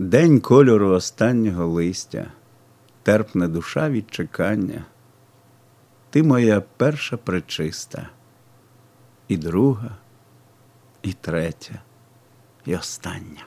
День кольору останнього листя, терпне душа від чекання. Ти моя перша пречиста, і друга, і третя, і остання.